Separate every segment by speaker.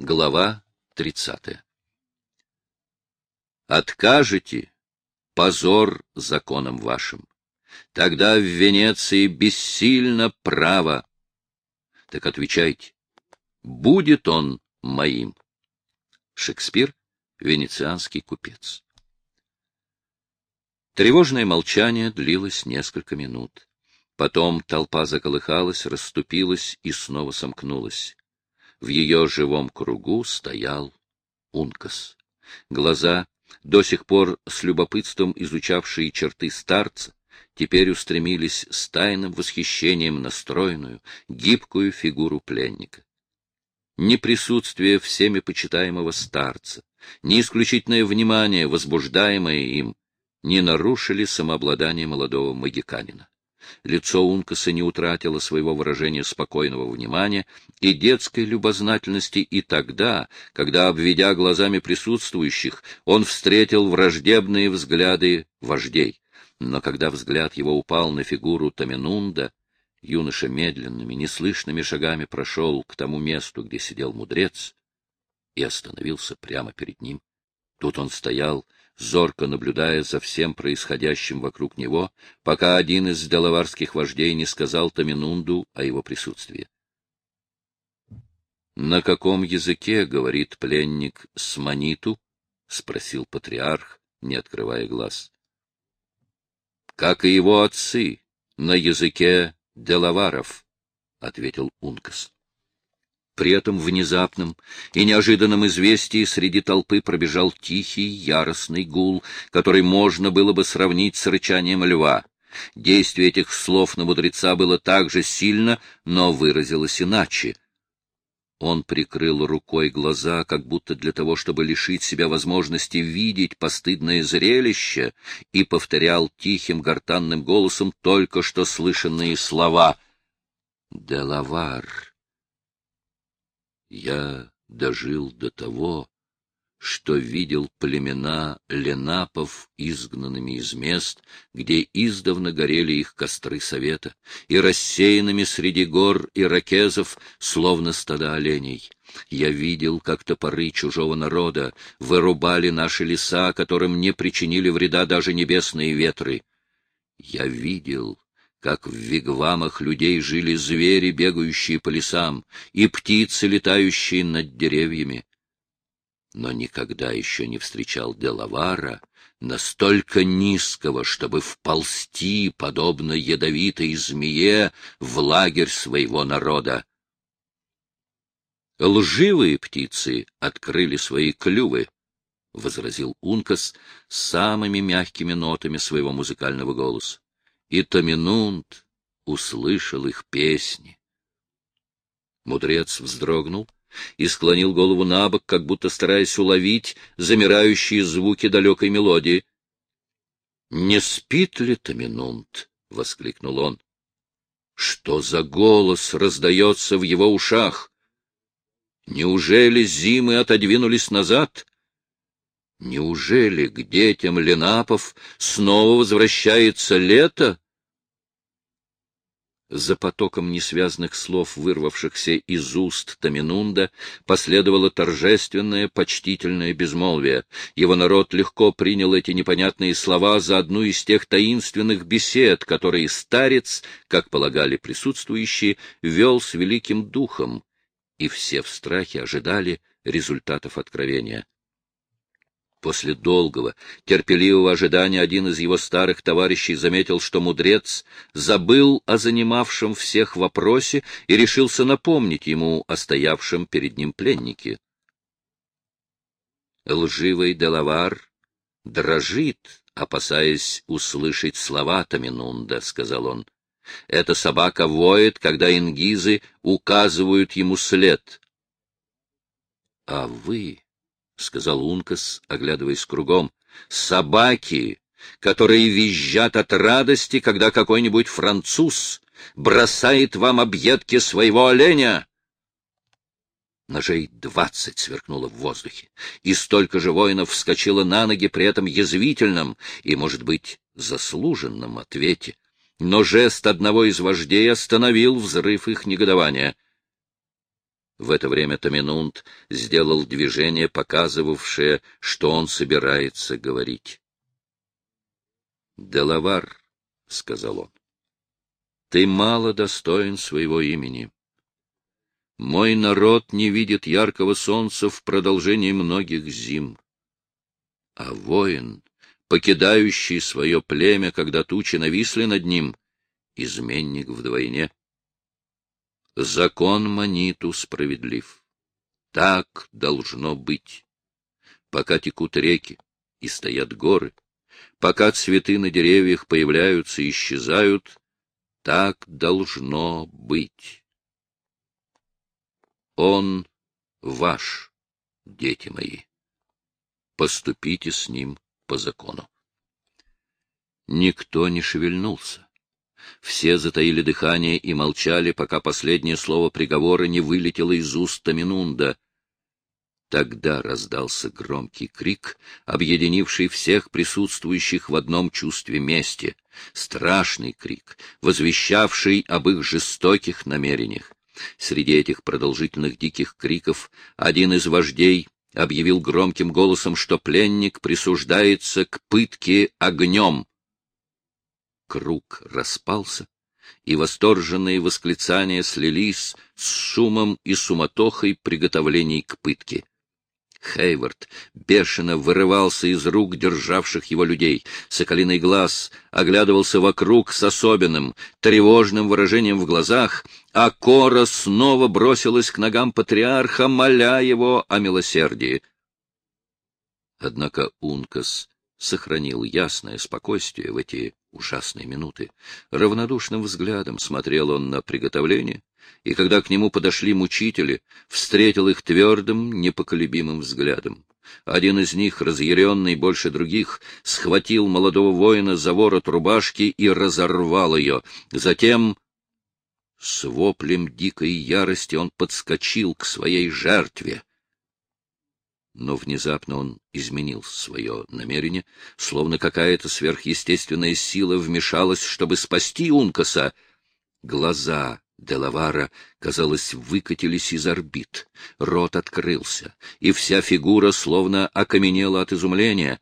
Speaker 1: Глава 30. Откажете — позор законам вашим. Тогда в Венеции бессильно право. Так отвечайте, будет он моим. Шекспир, венецианский купец. Тревожное молчание длилось несколько минут. Потом толпа заколыхалась, расступилась и снова сомкнулась. В ее живом кругу стоял Ункас. Глаза, до сих пор с любопытством изучавшие черты старца, теперь устремились с тайным восхищением на стройную, гибкую фигуру пленника. Ни присутствие всеми почитаемого старца, ни исключительное внимание, возбуждаемое им, не нарушили самообладание молодого магиканина. Лицо Ункаса не утратило своего выражения спокойного внимания и детской любознательности и тогда, когда, обведя глазами присутствующих, он встретил враждебные взгляды вождей. Но когда взгляд его упал на фигуру Таминунда, юноша медленными, неслышными шагами прошел к тому месту, где сидел мудрец, и остановился прямо перед ним. Тут он стоял, зорко наблюдая за всем происходящим вокруг него, пока один из делаварских вождей не сказал Таминунду о его присутствии. — На каком языке говорит пленник с Маниту? — спросил патриарх, не открывая глаз. — Как и его отцы, на языке делаваров, — ответил Ункас. При этом внезапном и неожиданном известии среди толпы пробежал тихий, яростный гул, который можно было бы сравнить с рычанием льва. Действие этих слов на мудреца было так же сильно, но выразилось иначе. Он прикрыл рукой глаза, как будто для того, чтобы лишить себя возможности видеть постыдное зрелище, и повторял тихим гортанным голосом только что слышанные слова «Делавар». Я дожил до того, что видел племена ленапов изгнанными из мест, где издавна горели их костры совета, и рассеянными среди гор иракезов, словно стада оленей. Я видел, как топоры чужого народа вырубали наши леса, которым не причинили вреда даже небесные ветры. Я видел, как в вигвамах людей жили звери, бегающие по лесам, и птицы, летающие над деревьями. Но никогда еще не встречал Делавара, настолько низкого, чтобы вползти, подобно ядовитой змее, в лагерь своего народа. Лживые птицы открыли свои клювы, — возразил Ункас самыми мягкими нотами своего музыкального голоса и Таминунд услышал их песни. Мудрец вздрогнул и склонил голову на бок, как будто стараясь уловить замирающие звуки далекой мелодии. — Не спит ли Таминунд? — воскликнул он. — Что за голос раздается в его ушах? Неужели зимы отодвинулись назад? Неужели к детям Ленапов снова возвращается лето? За потоком несвязных слов, вырвавшихся из уст Таминунда, последовало торжественное, почтительное безмолвие. Его народ легко принял эти непонятные слова за одну из тех таинственных бесед, которые старец, как полагали присутствующие, вел с великим духом, и все в страхе ожидали результатов откровения. После долгого, терпеливого ожидания один из его старых товарищей заметил, что мудрец забыл о занимавшем всех вопросе и решился напомнить ему о стоявшем перед ним пленнике. Лживый Делавар дрожит, опасаясь услышать слова Таминунда, — сказал он. Эта собака воет, когда ингизы указывают ему след. — А вы — сказал Ункас, оглядываясь кругом, — собаки, которые визжат от радости, когда какой-нибудь француз бросает вам объедки своего оленя. Ножей двадцать сверкнуло в воздухе, и столько же воинов вскочило на ноги при этом язвительном и, может быть, заслуженном ответе. Но жест одного из вождей остановил взрыв их негодования — В это время Таминунд сделал движение, показывавшее, что он собирается говорить. «Делавар», — сказал он, — «ты мало достоин своего имени. Мой народ не видит яркого солнца в продолжении многих зим. А воин, покидающий свое племя, когда тучи нависли над ним, изменник вдвойне. Закон Маниту справедлив. Так должно быть. Пока текут реки и стоят горы, пока цветы на деревьях появляются и исчезают, так должно быть. Он ваш, дети мои. Поступите с ним по закону. Никто не шевельнулся. Все затаили дыхание и молчали, пока последнее слово приговора не вылетело из уст Таминунда. Тогда раздался громкий крик, объединивший всех присутствующих в одном чувстве мести, страшный крик, возвещавший об их жестоких намерениях. Среди этих продолжительных диких криков один из вождей объявил громким голосом, что пленник присуждается к пытке огнем. Круг распался, и восторженные восклицания слились с шумом и суматохой приготовлений к пытке. Хейвард бешено вырывался из рук державших его людей. Соколиный глаз оглядывался вокруг с особенным, тревожным выражением в глазах, а Кора снова бросилась к ногам патриарха, моля его о милосердии. Однако Ункас сохранил ясное спокойствие в эти ужасные минуты. Равнодушным взглядом смотрел он на приготовление, и когда к нему подошли мучители, встретил их твердым, непоколебимым взглядом. Один из них, разъяренный больше других, схватил молодого воина за ворот рубашки и разорвал ее. Затем, с воплем дикой ярости, он подскочил к своей жертве. Но внезапно он изменил свое намерение, словно какая-то сверхъестественная сила вмешалась, чтобы спасти Ункаса. Глаза Делавара, казалось, выкатились из орбит. Рот открылся, и вся фигура словно окаменела от изумления.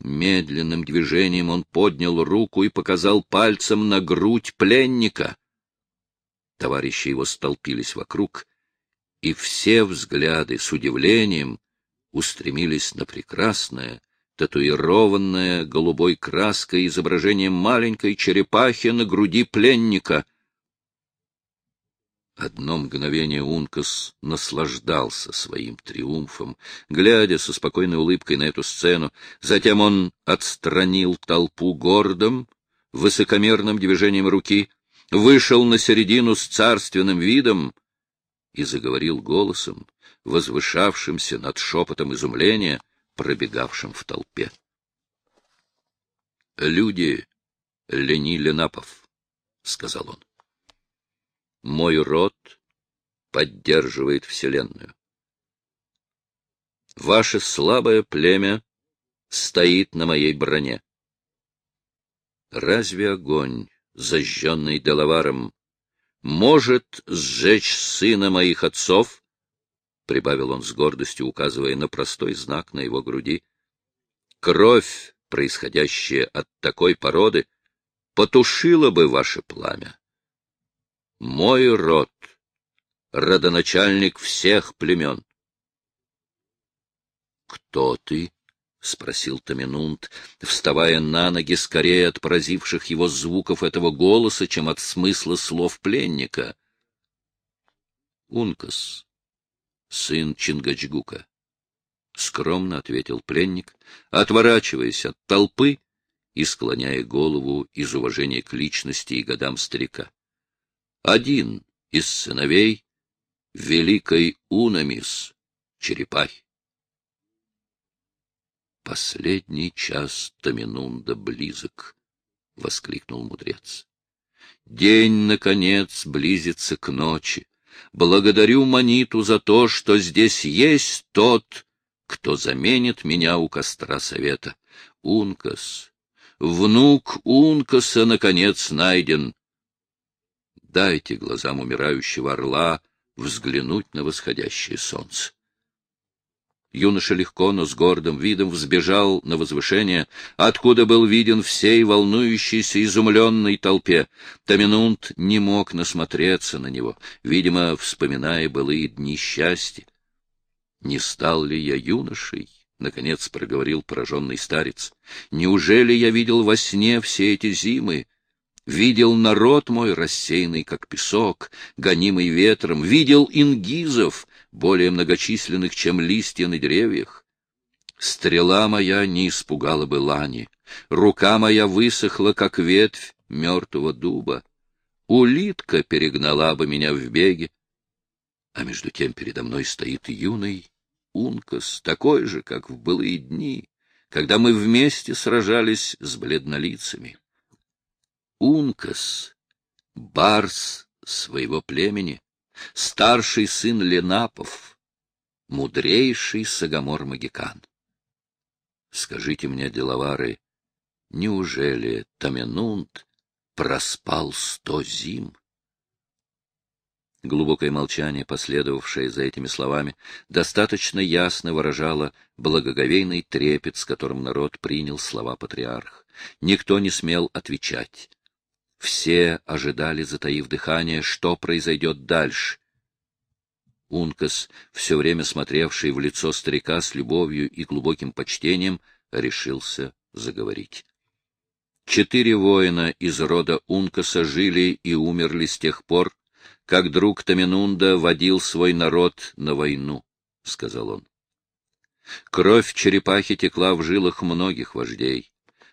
Speaker 1: Медленным движением он поднял руку и показал пальцем на грудь пленника. Товарищи его столпились вокруг, и все взгляды с удивлением устремились на прекрасное, татуированное голубой краской изображение маленькой черепахи на груди пленника — Одно мгновение Ункас наслаждался своим триумфом, глядя со спокойной улыбкой на эту сцену. Затем он отстранил толпу гордым, высокомерным движением руки, вышел на середину с царственным видом и заговорил голосом, возвышавшимся над шепотом изумления, пробегавшим в толпе. «Люди Лени Ленапов», — сказал он. Мой род поддерживает Вселенную. Ваше слабое племя стоит на моей броне. Разве огонь, зажженный Делаваром, может сжечь сына моих отцов? — прибавил он с гордостью, указывая на простой знак на его груди. Кровь, происходящая от такой породы, потушила бы ваше пламя мой род, родоначальник всех племен. — Кто ты? — спросил Таминунт, вставая на ноги скорее от поразивших его звуков этого голоса, чем от смысла слов пленника. — Ункас, сын Чингачгука, — скромно ответил пленник, отворачиваясь от толпы и склоняя голову из уважения к личности и годам старика один из сыновей великой Унамис, черепахи. Последний час Таминунда близок, — воскликнул мудрец. День, наконец, близится к ночи. Благодарю Маниту за то, что здесь есть тот, кто заменит меня у костра совета. Ункас, внук Ункаса, наконец, найден. Дайте глазам умирающего орла взглянуть на восходящее солнце. Юноша легко, но с гордым видом взбежал на возвышение, откуда был виден всей волнующейся, изумленной толпе. Таминунт не мог насмотреться на него, видимо, вспоминая былые дни счастья. «Не стал ли я юношей?» — наконец проговорил пораженный старец. «Неужели я видел во сне все эти зимы? Видел народ мой, рассеянный, как песок, гонимый ветром, видел ингизов, более многочисленных, чем листья на деревьях. Стрела моя не испугала бы лани, рука моя высохла, как ветвь мертвого дуба. Улитка перегнала бы меня в беге, а между тем передо мной стоит юный Ункас, такой же, как в былые дни, когда мы вместе сражались с бледнолицами. Ункас, барс своего племени, старший сын Ленапов, мудрейший Сагамор-Магикан. Скажите мне, деловары, неужели Таменунт проспал сто зим? Глубокое молчание, последовавшее за этими словами, достаточно ясно выражало благоговейный трепет, с которым народ принял слова патриарх. Никто не смел отвечать. Все ожидали, затаив дыхание, что произойдет дальше. Ункас, все время смотревший в лицо старика с любовью и глубоким почтением, решился заговорить. Четыре воина из рода Ункаса жили и умерли с тех пор, как друг Таминунда водил свой народ на войну, — сказал он. Кровь черепахи текла в жилах многих вождей,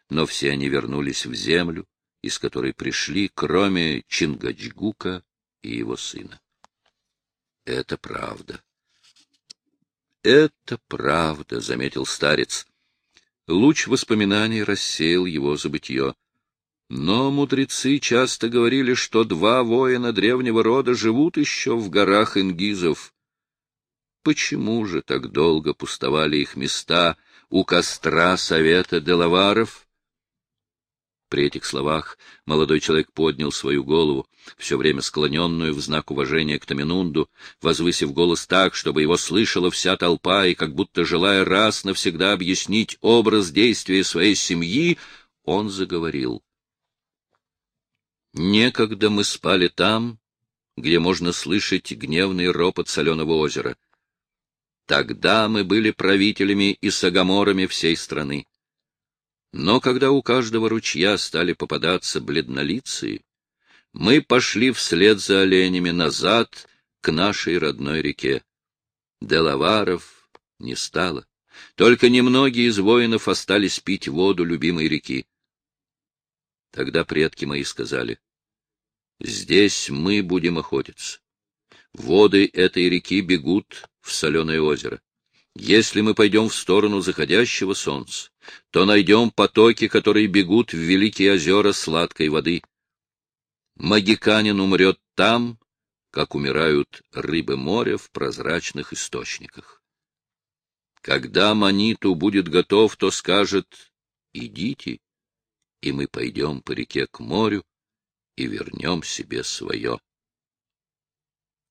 Speaker 1: но все они вернулись в землю, из которой пришли, кроме Чингачгука и его сына. Это правда. Это правда, — заметил старец. Луч воспоминаний рассеял его забытье. Но мудрецы часто говорили, что два воина древнего рода живут еще в горах ингизов. Почему же так долго пустовали их места у костра совета делаваров? При этих словах молодой человек поднял свою голову, все время склоненную в знак уважения к Таминунду, возвысив голос так, чтобы его слышала вся толпа, и как будто желая раз навсегда объяснить образ действия своей семьи, он заговорил. Некогда мы спали там, где можно слышать гневный ропот соленого озера. Тогда мы были правителями и сагаморами всей страны. Но когда у каждого ручья стали попадаться бледнолицые, мы пошли вслед за оленями назад к нашей родной реке. Делаваров не стало. Только немногие из воинов остались пить воду любимой реки. Тогда предки мои сказали, «Здесь мы будем охотиться. Воды этой реки бегут в соленое озеро. Если мы пойдем в сторону заходящего солнца, то найдем потоки, которые бегут в великие озера сладкой воды. Магиканин умрет там, как умирают рыбы моря в прозрачных источниках. Когда Маниту будет готов, то скажет «Идите, и мы пойдем по реке к морю и вернем себе свое».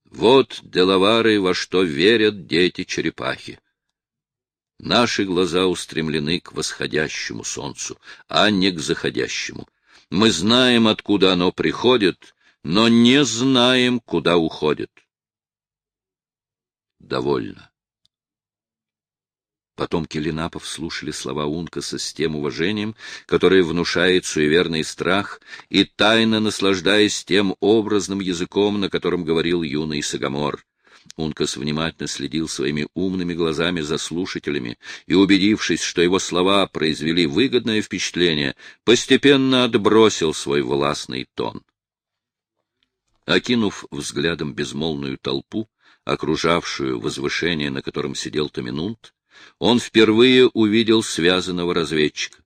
Speaker 1: Вот, деловары, во что верят дети-черепахи. Наши глаза устремлены к восходящему солнцу, а не к заходящему. Мы знаем, откуда оно приходит, но не знаем, куда уходит. Довольно. Потомки Линапов слушали слова Ункаса с тем уважением, которое внушает суеверный страх, и тайно наслаждаясь тем образным языком, на котором говорил юный Сагамор. Ункас внимательно следил своими умными глазами за слушателями и, убедившись, что его слова произвели выгодное впечатление, постепенно отбросил свой властный тон. Окинув взглядом безмолвную толпу, окружавшую возвышение, на котором сидел Томинунт, он впервые увидел связанного разведчика.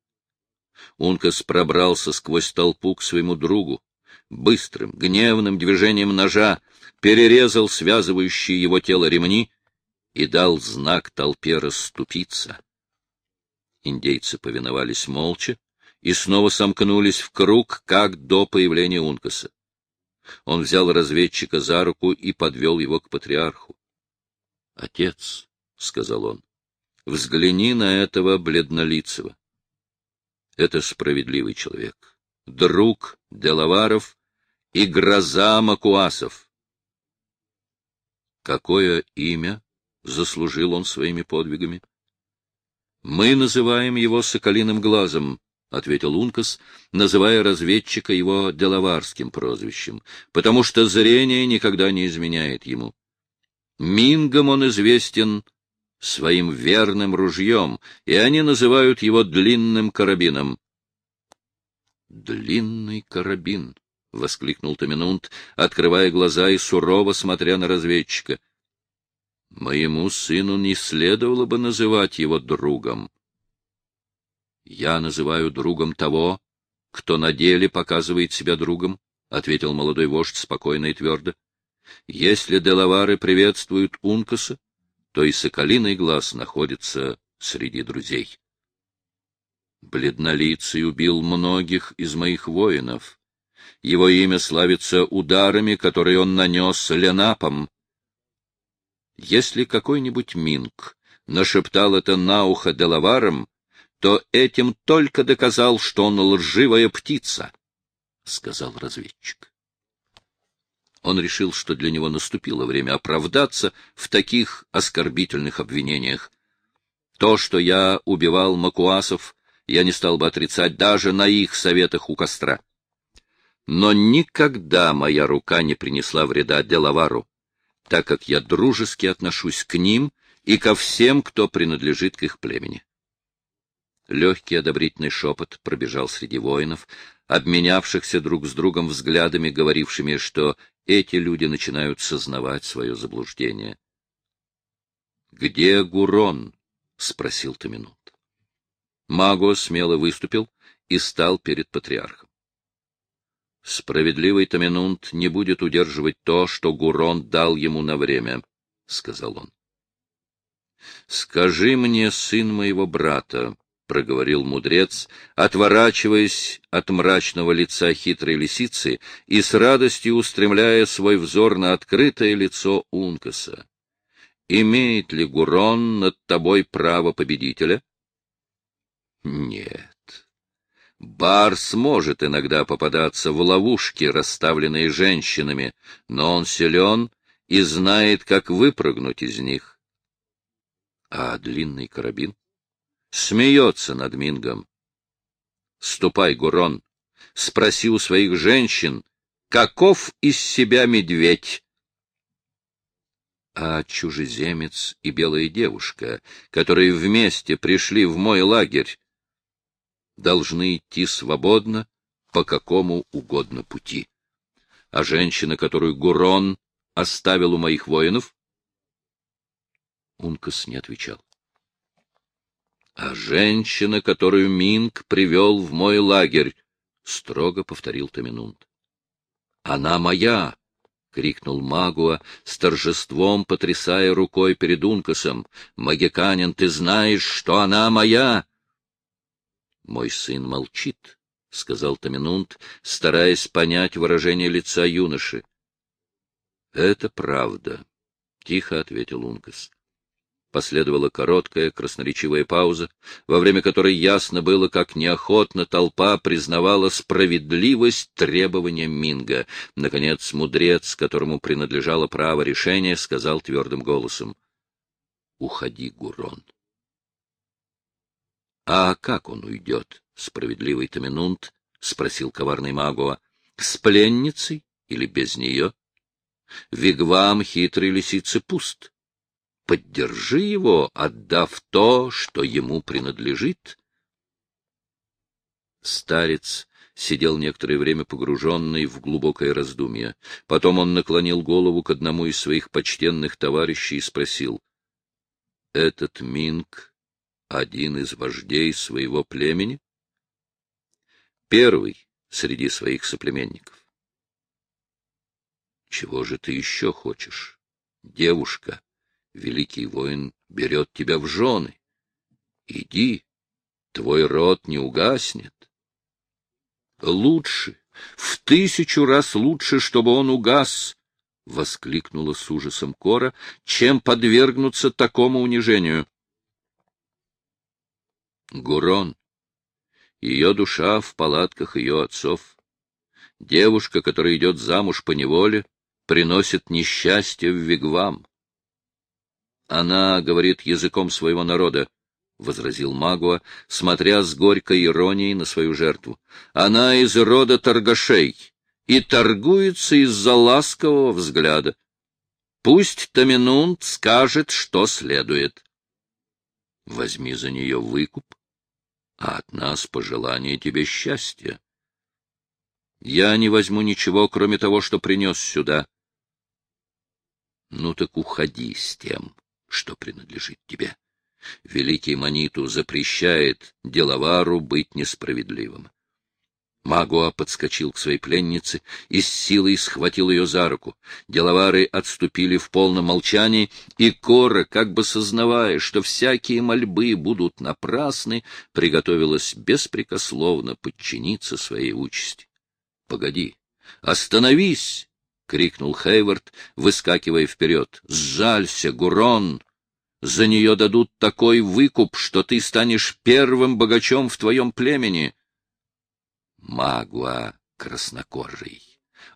Speaker 1: Ункас пробрался сквозь толпу к своему другу, быстрым, гневным движением ножа перерезал связывающие его тело ремни и дал знак толпе расступиться. Индейцы повиновались молча и снова сомкнулись в круг, как до появления Ункаса. Он взял разведчика за руку и подвел его к патриарху. — Отец, — сказал он, — взгляни на этого бледнолицего. Это справедливый человек, друг Делаваров и гроза Макуасов. Какое имя заслужил он своими подвигами? Мы называем его Соколиным глазом, — ответил Ункас, называя разведчика его делаварским прозвищем, потому что зрение никогда не изменяет ему. Мингом он известен своим верным ружьем, и они называют его длинным карабином. «Длинный карабин!» — воскликнул Таминунт, открывая глаза и сурово смотря на разведчика. «Моему сыну не следовало бы называть его другом. Я называю другом того, кто на деле показывает себя другом», — ответил молодой вождь спокойно и твердо. «Если делавары приветствуют Ункаса, то и соколиный глаз находится среди друзей. Бледнолицый убил многих из моих воинов. Его имя славится ударами, которые он нанес ленапом. Если какой-нибудь Минг нашептал это на ухо Делаварам, то этим только доказал, что он лживая птица, — сказал разведчик. Он решил, что для него наступило время оправдаться в таких оскорбительных обвинениях. То, что я убивал макуасов, я не стал бы отрицать даже на их советах у костра. Но никогда моя рука не принесла вреда Делавару, так как я дружески отношусь к ним и ко всем, кто принадлежит к их племени. Легкий одобрительный шепот пробежал среди воинов, обменявшихся друг с другом взглядами, говорившими, что эти люди начинают сознавать свое заблуждение. — Где Гурон? — спросил Таминут. Маго смело выступил и стал перед патриархом. Справедливый Таминунт не будет удерживать то, что Гурон дал ему на время, — сказал он. — Скажи мне, сын моего брата, — проговорил мудрец, отворачиваясь от мрачного лица хитрой лисицы и с радостью устремляя свой взор на открытое лицо Ункаса. «Имеет ли Гурон над тобой право победителя?» «Нет. Барс может иногда попадаться в ловушки, расставленные женщинами, но он силен и знает, как выпрыгнуть из них. А длинный карабин? смеется над Мингом. Ступай, Гурон, спроси у своих женщин, каков из себя медведь? А чужеземец и белая девушка, которые вместе пришли в мой лагерь, должны идти свободно по какому угодно пути. А женщина, которую Гурон оставил у моих воинов? Ункас не отвечал. — А женщина, которую Минг привел в мой лагерь, — строго повторил Таминунт. — Она моя! — крикнул Магуа, с торжеством потрясая рукой перед Ункасом. — Магиканин, ты знаешь, что она моя! — Мой сын молчит, — сказал Таминунт, стараясь понять выражение лица юноши. — Это правда, — тихо ответил Ункас. Последовала короткая красноречивая пауза, во время которой ясно было, как неохотно толпа признавала справедливость требования Минга. Наконец, мудрец, которому принадлежало право решения, сказал твердым голосом. — Уходи, Гурон. — А как он уйдет, справедливый Таминунт? — спросил коварный Магуа. — С пленницей или без нее? Вигвам хитрой лисицы пуст. — поддержи его, отдав то, что ему принадлежит. Старец сидел некоторое время погруженный в глубокое раздумье. Потом он наклонил голову к одному из своих почтенных товарищей и спросил. — Этот Минг — один из вождей своего племени? — Первый среди своих соплеменников. — Чего же ты еще хочешь, девушка? великий воин берет тебя в жены. Иди, твой род не угаснет. Лучше В тысячу раз лучше, чтобы он угас, — воскликнула с ужасом Кора, — чем подвергнуться такому унижению. Гурон. Ее душа в палатках ее отцов. Девушка, которая идет замуж по неволе, приносит несчастье в вигвам. Она говорит языком своего народа, — возразил Магуа, смотря с горькой иронией на свою жертву. — Она из рода торгашей и торгуется из-за ласкового взгляда. Пусть Таминунт скажет, что следует. Возьми за нее выкуп, а от нас пожелание тебе счастья. Я не возьму ничего, кроме того, что принес сюда. Ну так уходи с тем, что принадлежит тебе. Великий Маниту запрещает деловару быть несправедливым. Магуа подскочил к своей пленнице и с силой схватил ее за руку. Деловары отступили в полном молчании, и Кора, как бы сознавая, что всякие мольбы будут напрасны, приготовилась беспрекословно подчиниться своей участи. — Погоди! Остановись! — крикнул Хейвард, выскакивая вперед. — Сжалься, Гурон! За нее дадут такой выкуп, что ты станешь первым богачом в твоем племени. Магуа краснокожий.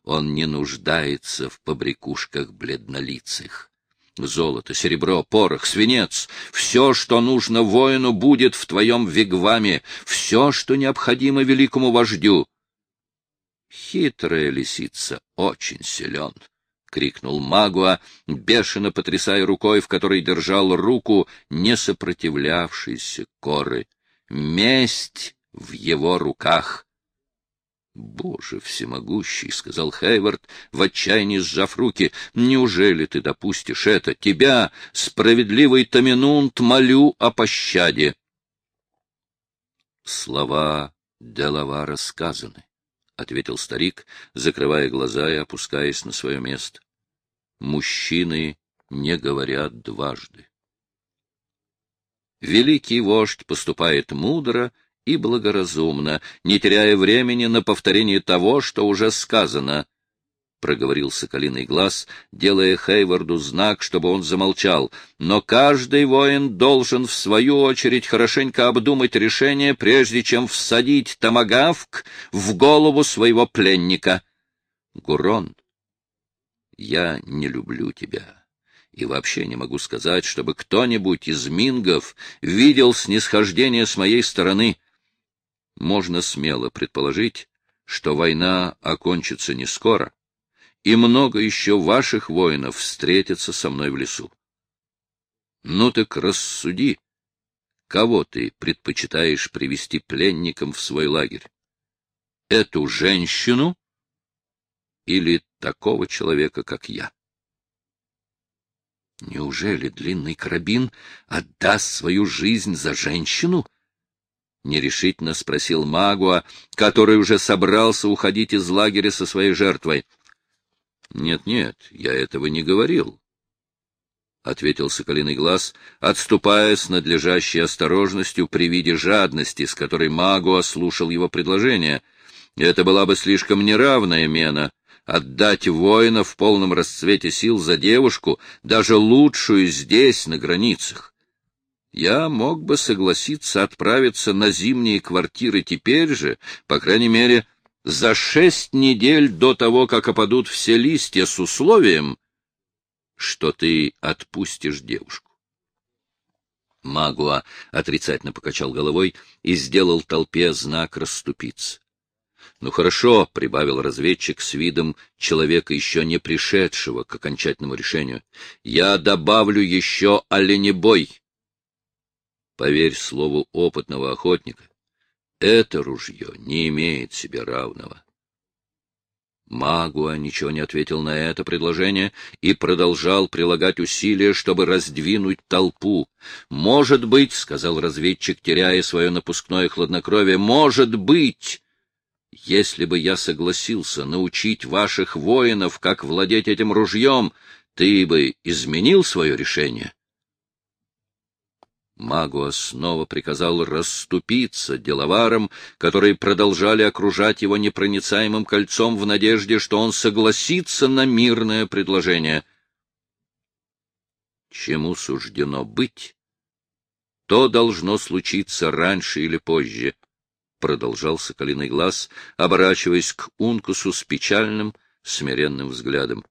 Speaker 1: Он не нуждается в побрякушках бледнолицых. Золото, серебро, порох, свинец — все, что нужно воину, будет в твоем вигваме, все, что необходимо великому вождю. Хитрая лисица очень силен. — крикнул Магуа, бешено потрясая рукой, в которой держал руку не сопротивлявшейся коры. «Месть в его руках!» «Боже всемогущий!» — сказал Хейвард, в отчаянии сжав руки. «Неужели ты допустишь это? Тебя, справедливый Таминунт, молю о пощаде!» Слова Делавара сказаны. — ответил старик, закрывая глаза и опускаясь на свое место. — Мужчины не говорят дважды. Великий вождь поступает мудро и благоразумно, не теряя времени на повторение того, что уже сказано —— проговорил соколиный глаз, делая Хейварду знак, чтобы он замолчал. «Но каждый воин должен, в свою очередь, хорошенько обдумать решение, прежде чем всадить томагавк в голову своего пленника. Гурон, я не люблю тебя, и вообще не могу сказать, чтобы кто-нибудь из мингов видел снисхождение с моей стороны. Можно смело предположить, что война окончится не скоро, и много еще ваших воинов встретятся со мной в лесу. Ну так рассуди, кого ты предпочитаешь привести пленником в свой лагерь? Эту женщину или такого человека, как я? Неужели длинный карабин отдаст свою жизнь за женщину? — нерешительно спросил Магуа, который уже собрался уходить из лагеря со своей жертвой. Нет, нет, я этого не говорил, — ответил Соколиный глаз, отступая с надлежащей осторожностью при виде жадности, с которой магу ослушал его предложение. Это была бы слишком неравная мена — отдать воина в полном расцвете сил за девушку, даже лучшую здесь, на границах. Я мог бы согласиться отправиться на зимние квартиры теперь же, по крайней мере, — за шесть недель до того, как опадут все листья с условием, что ты отпустишь девушку. Магуа отрицательно покачал головой и сделал толпе знак расступиться. — Ну хорошо, — прибавил разведчик с видом человека, еще не пришедшего к окончательному решению, — я добавлю еще оленебой. Поверь слову опытного охотника, это ружье не имеет себе равного. Магуа ничего не ответил на это предложение и продолжал прилагать усилия, чтобы раздвинуть толпу. «Может быть, — сказал разведчик, теряя свое напускное хладнокровие, — может быть, если бы я согласился научить ваших воинов, как владеть этим ружьем, ты бы изменил свое решение?» Магуа снова приказал расступиться деловарам, которые продолжали окружать его непроницаемым кольцом в надежде, что он согласится на мирное предложение. Чему суждено быть, то должно случиться раньше или позже, — продолжал Соколиный глаз, оборачиваясь к Ункусу с печальным, смиренным взглядом.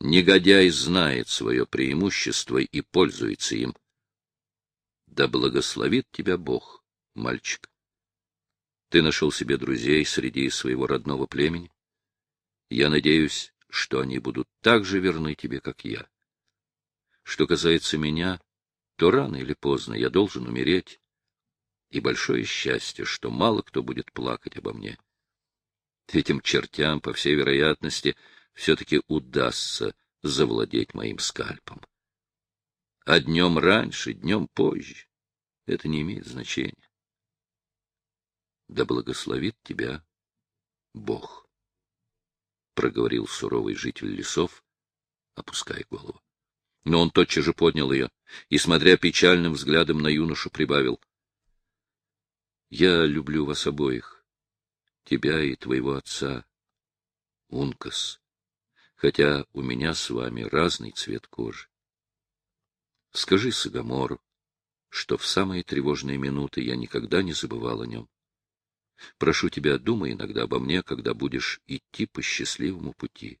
Speaker 1: Негодяй знает свое преимущество и пользуется им. Да благословит тебя Бог, мальчик. Ты нашел себе друзей среди своего родного племени. Я надеюсь, что они будут так же верны тебе, как я. Что касается меня, то рано или поздно я должен умереть. И большое счастье, что мало кто будет плакать обо мне. Этим чертям, по всей вероятности, все-таки удастся завладеть моим скальпом. А днем раньше, днем позже это не имеет значения. Да благословит тебя Бог, — проговорил суровый житель лесов, опуская голову. Но он тотчас же поднял ее и, смотря печальным взглядом на юношу, прибавил. — Я люблю вас обоих, тебя и твоего отца, Ункас, хотя у меня с вами разный цвет кожи. Скажи Сагамору, что в самые тревожные минуты я никогда не забывал о нем. Прошу тебя, думай иногда обо мне, когда будешь идти по счастливому пути.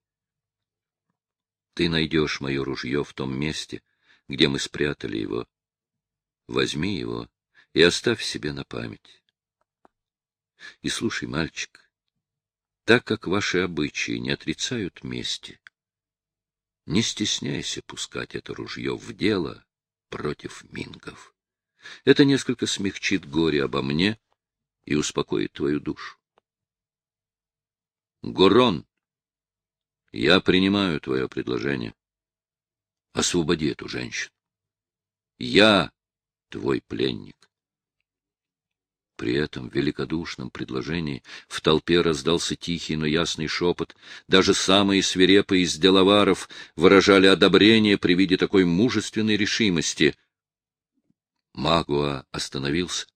Speaker 1: Ты найдешь мое ружье в том месте, где мы спрятали его. Возьми его и оставь себе на память. И слушай, мальчик, так как ваши обычаи не отрицают мести, не стесняйся пускать это ружье в дело против мингов. Это несколько смягчит горе обо мне и успокоит твою душу. Горон, я принимаю твое предложение. Освободи эту женщину. Я твой пленник. При этом великодушном предложении в толпе раздался тихий, но ясный шепот. Даже самые свирепые из деловаров выражали одобрение при виде такой мужественной решимости — Магуа остановился,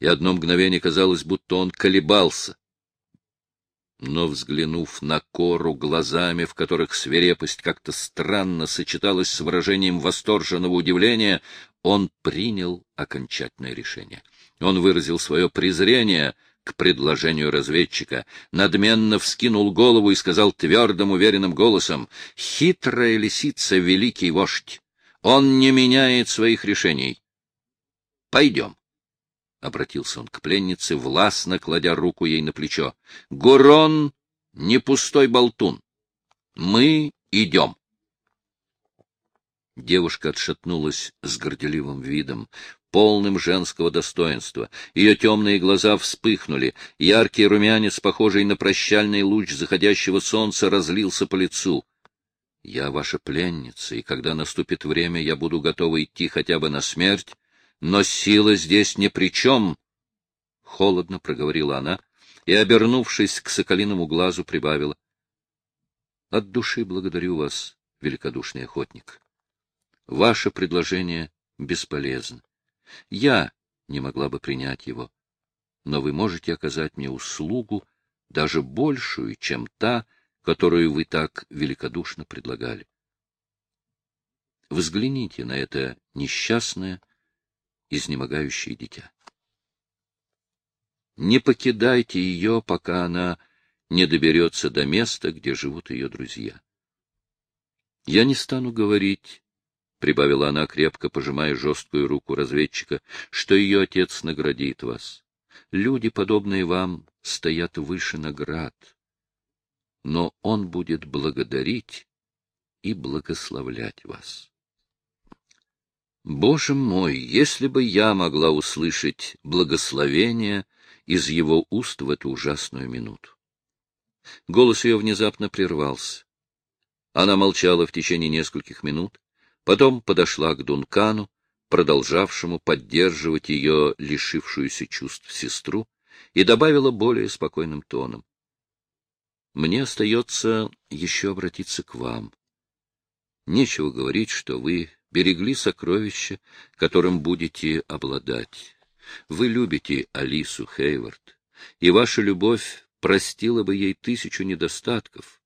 Speaker 1: и одно мгновение казалось, будто он колебался. Но, взглянув на кору глазами, в которых свирепость как-то странно сочеталась с выражением восторженного удивления, он принял окончательное решение. Он выразил свое презрение к предложению разведчика, надменно вскинул голову и сказал твердым, уверенным голосом, «Хитрая лисица — великий вождь! Он не меняет своих решений. Пойдем. — обратился он к пленнице, властно кладя руку ей на плечо. — Гурон не пустой болтун. Мы идем. Девушка отшатнулась с горделивым видом, полным женского достоинства. Ее темные глаза вспыхнули, яркий румянец, похожий на прощальный луч заходящего солнца, разлился по лицу. — Я ваша пленница, и когда наступит время, я буду готова идти хотя бы на смерть, но сила здесь ни при чем, — холодно проговорила она и, обернувшись к соколиному глазу, прибавила. — От души благодарю вас, великодушный охотник. Ваше предложение бесполезно. Я не могла бы принять его, но вы можете оказать мне услугу, даже большую, чем та, которую вы так великодушно предлагали. Взгляните на это несчастное, изнемогающее дитя. Не покидайте ее, пока она не доберется до места, где живут ее друзья. Я не стану говорить, — прибавила она, крепко пожимая жесткую руку разведчика, — что ее отец наградит вас. Люди, подобные вам, стоят выше наград. Но он будет благодарить и благословлять вас. Боже мой, если бы я могла услышать благословение из его уст в эту ужасную минуту. Голос ее внезапно прервался. Она молчала в течение нескольких минут, потом подошла к Дункану, продолжавшему поддерживать ее лишившуюся чувств сестру, и добавила более спокойным тоном. «Мне остается еще обратиться к вам. Нечего говорить, что вы сберегли сокровища, которым будете обладать. Вы любите Алису Хейвард, и ваша любовь простила бы ей тысячу недостатков.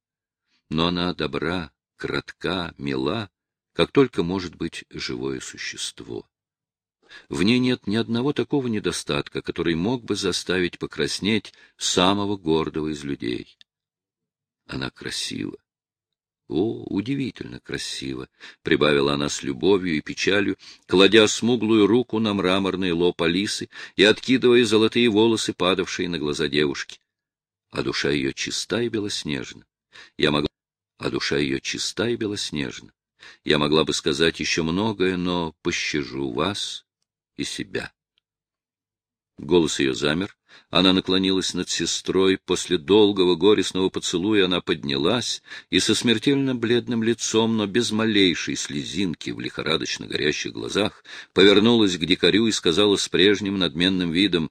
Speaker 1: Но она добра, кратка, мила, как только может быть живое существо. В ней нет ни одного такого недостатка, который мог бы заставить покраснеть самого гордого из людей. Она красива. О, удивительно красиво! — прибавила она с любовью и печалью, кладя смуглую руку на мраморный лоб Алисы и откидывая золотые волосы, падавшие на глаза девушки. А душа ее чиста и белоснежна. Я могла... А душа ее чиста и белоснежна. Я могла бы сказать еще многое, но пощажу вас и себя. Голос ее замер. Она наклонилась над сестрой. После долгого горестного поцелуя она поднялась и со смертельно бледным лицом, но без малейшей слезинки в лихорадочно горящих глазах, повернулась к дикарю и сказала с прежним надменным видом,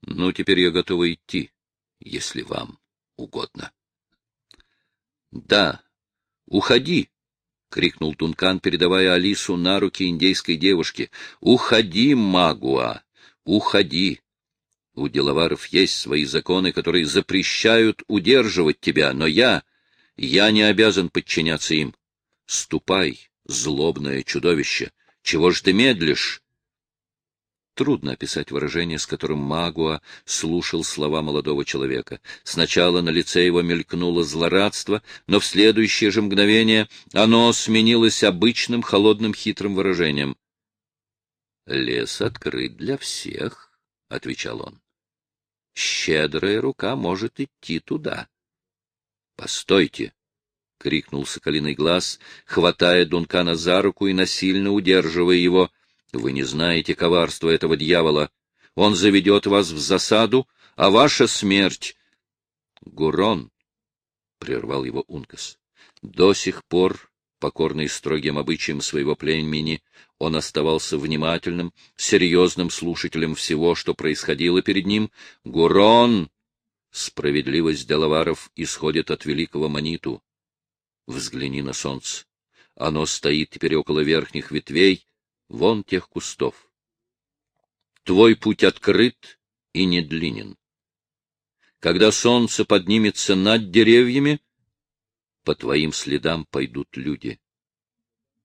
Speaker 1: — Ну, теперь я готова идти, если вам угодно. — Да, уходи, — крикнул Тункан, передавая Алису на руки индейской девушке. — Уходи, Магуа! Уходи! У деловаров есть свои законы, которые запрещают удерживать тебя, но я... Я не обязан подчиняться им. Ступай, злобное чудовище! Чего ж ты медлишь? Трудно описать выражение, с которым Магуа слушал слова молодого человека. Сначала на лице его мелькнуло злорадство, но в следующее же мгновение оно сменилось обычным холодным хитрым выражением. — Лес открыт для всех, — отвечал он. — Щедрая рука может идти туда. — Постойте! — крикнул соколиный глаз, хватая Дункана за руку и насильно удерживая его — вы не знаете коварства этого дьявола. Он заведет вас в засаду, а ваша смерть... Гурон, — прервал его Ункас, — до сих пор, покорный строгим обычаям своего племени, он оставался внимательным, серьезным слушателем всего, что происходило перед ним. Гурон! Справедливость Делаваров исходит от великого Маниту. Взгляни на солнце. Оно стоит теперь около верхних ветвей, вон тех кустов. Твой путь открыт и не длинен. Когда солнце поднимется над деревьями, по твоим следам пойдут люди.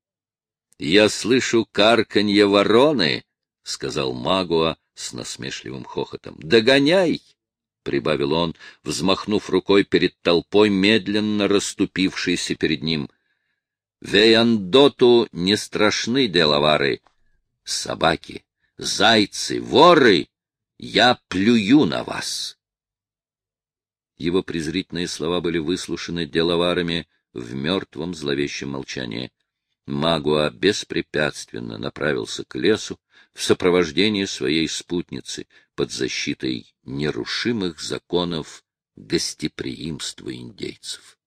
Speaker 1: — Я слышу карканье вороны, — сказал Магуа с насмешливым хохотом. — Догоняй! — прибавил он, взмахнув рукой перед толпой, медленно расступившейся перед ним. Веяндоту не страшны деловары. Собаки, зайцы, воры, я плюю на вас. Его презрительные слова были выслушаны деловарами в мертвом зловещем молчании. Магуа беспрепятственно направился к лесу в сопровождении своей спутницы под защитой нерушимых законов гостеприимства индейцев.